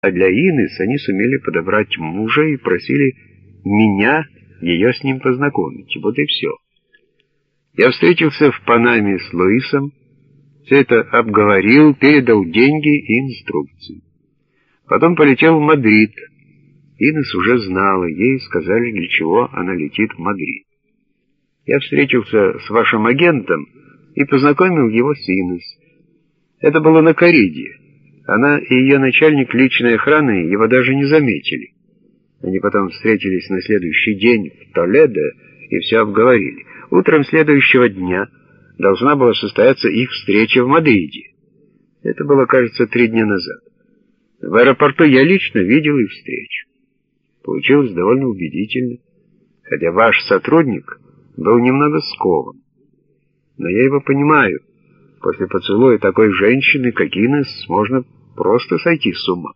А для Инес они сумели подобрать мужа и просили меня ее с ним познакомить. Вот и все. Я встретился в Панаме с Луисом, все это обговорил, передал деньги и инструкции. Потом полетел в Мадрид. Инес уже знала, ей сказали, для чего она летит в Мадрид. Я встретился с вашим агентом и познакомил его с Инес. Это было на Кариде. Она и ее начальник личной охраны его даже не заметили. Они потом встретились на следующий день в Толедо и все обговорили. Утром следующего дня должна была состояться их встреча в Мадриде. Это было, кажется, три дня назад. В аэропорту я лично видел их встречу. Получилось довольно убедительно, хотя ваш сотрудник был немного скован. Но я его понимаю. После поцелуя такой женщины, как Инес, можно просто сойти с ума.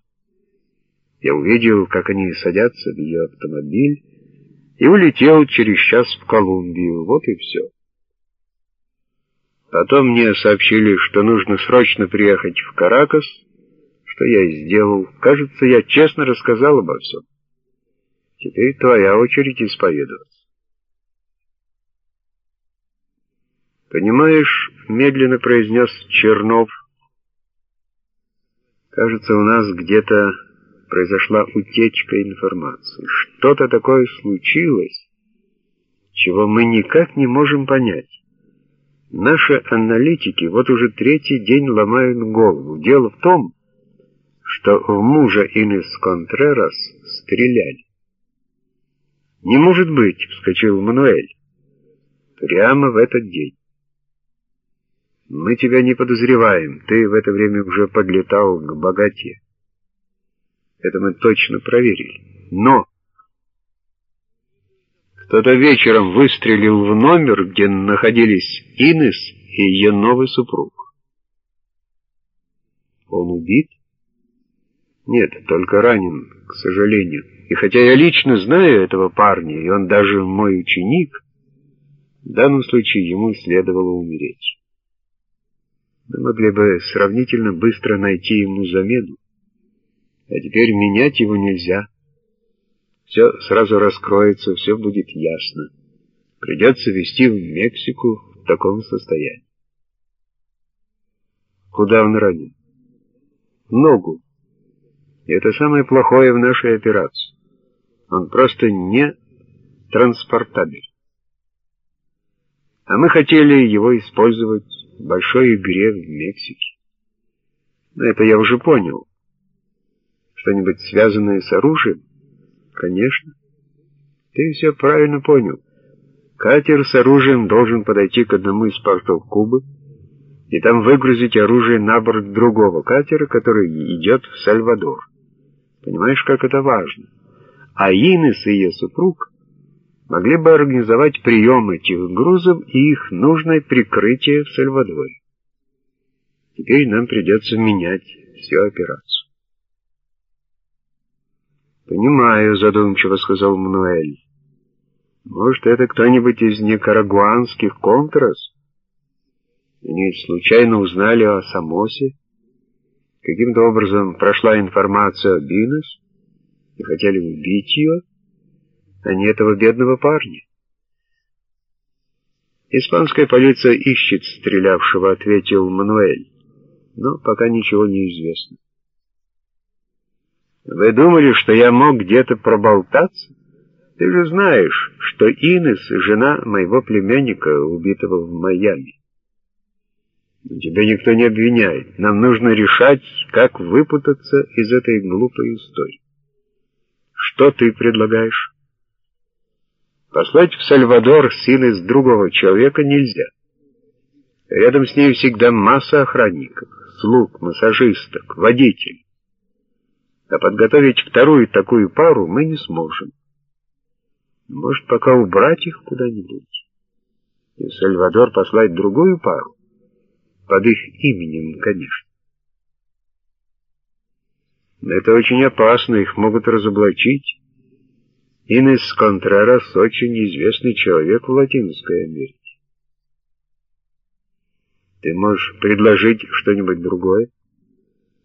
Я увидел, как они садятся в ее автомобиль, и улетел через час в Колумбию. Вот и все. Потом мне сообщили, что нужно срочно приехать в Каракас, что я и сделал. Кажется, я честно рассказал обо всем. Теперь твоя очередь исповедоваться. «Понимаешь», — медленно произнес Чернов, — «кажется, у нас где-то произошла утечка информации. Что-то такое случилось, чего мы никак не можем понять. Наши аналитики вот уже третий день ломают голову. Дело в том, что в мужа Инес Контрерас стреляли. «Не может быть!» — вскочил Мануэль. «Прямо в этот день». Мы тебя не подозреваем. Ты в это время уже подлетал к богате. Это мы точно проверили. Но кто-то вечером выстрелил в номер, где находились Инес и ее новый супруг. Он убит? Нет, только ранен, к сожалению. И хотя я лично знаю этого парня, и он даже мой ученик, в данном случае ему следовало умереть. Мы могли бы сравнительно быстро найти ему замену. А теперь менять его нельзя. Все сразу раскроется, все будет ясно. Придется везти в Мексику в таком состоянии. Куда он ранен? ногу. И это самое плохое в нашей операции. Он просто не транспортабель. А мы хотели его использовать большой игре в Мексике. Но это я уже понял. Что-нибудь связанное с оружием? Конечно. Ты все правильно понял. Катер с оружием должен подойти к одному из портов Кубы и там выгрузить оружие на борт другого катера, который идет в Сальвадор. Понимаешь, как это важно? А Инес и ее супруг могли бы организовать прием этих грузов и их нужное прикрытие в Сальвадоре. Теперь нам придется менять всю операцию. «Понимаю», — задумчиво сказал Мануэль. «Может, это кто-нибудь из никарагуанских контрас? Они случайно узнали о Самосе? Каким-то образом прошла информация о Бинос и хотели убить ее?» А не этого бедного парня. «Испанская полиция ищет стрелявшего», — ответил Мануэль. «Но пока ничего не известно». «Вы думали, что я мог где-то проболтаться? Ты же знаешь, что Инес — жена моего племянника, убитого в Майами. Тебя никто не обвиняет. Нам нужно решать, как выпутаться из этой глупой истории. Что ты предлагаешь?» Послать в Сальвадор сын из другого человека нельзя. Рядом с ней всегда масса охранников, слуг, массажисток, водителей. А подготовить вторую такую пару мы не сможем. Может, пока убрать их куда-нибудь. И Сальвадор послать другую пару. Под их именем, конечно. Это очень опасно, их могут разоблачить. Инес Контрерас очень известный человек в Латинской Америке. Ты можешь предложить что-нибудь другое?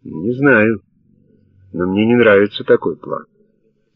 Не знаю. Но мне не нравится такой план.